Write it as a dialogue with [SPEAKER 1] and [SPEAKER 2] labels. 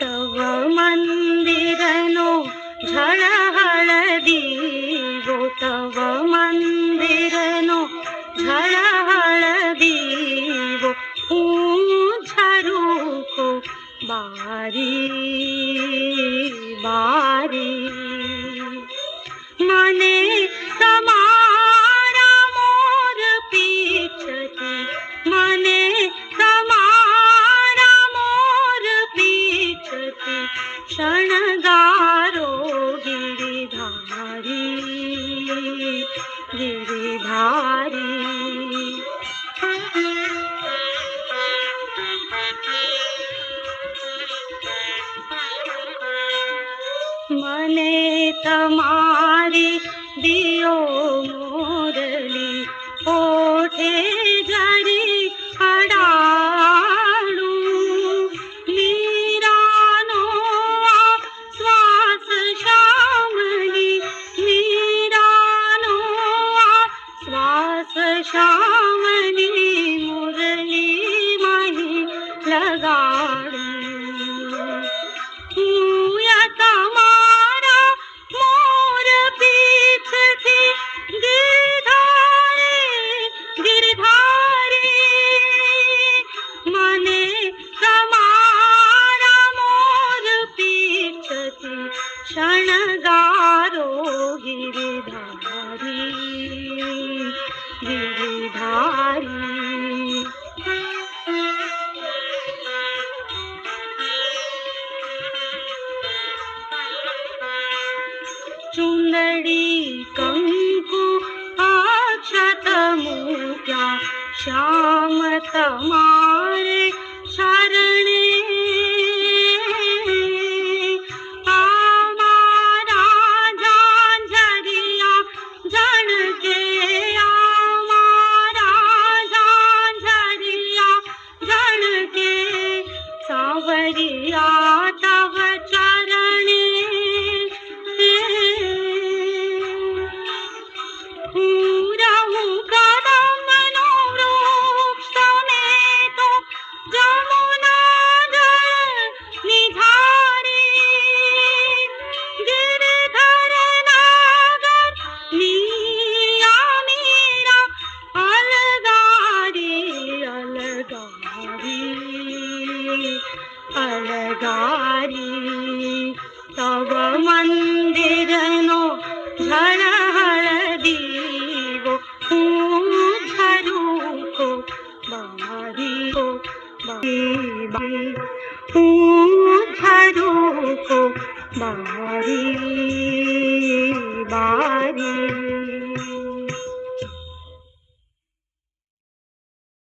[SPEAKER 1] तव मन्दो झलीबो तब मन्दरीबो हू झरुको बारी। મને તમારી દિયો મોરલી ઓઠે જરી અડાડું મીરાનો આ શ્વાસ શ્યામલી મીરાનો આ શ્વાસ શ્યામલી મુરલી મહી લગાડું सुन्दी कङ्कु अत श्यामतमारे क्या शर सावरिया तव तव मन्दिरनो धन हरदीवो धरुको बारिको धरुको बारी बारी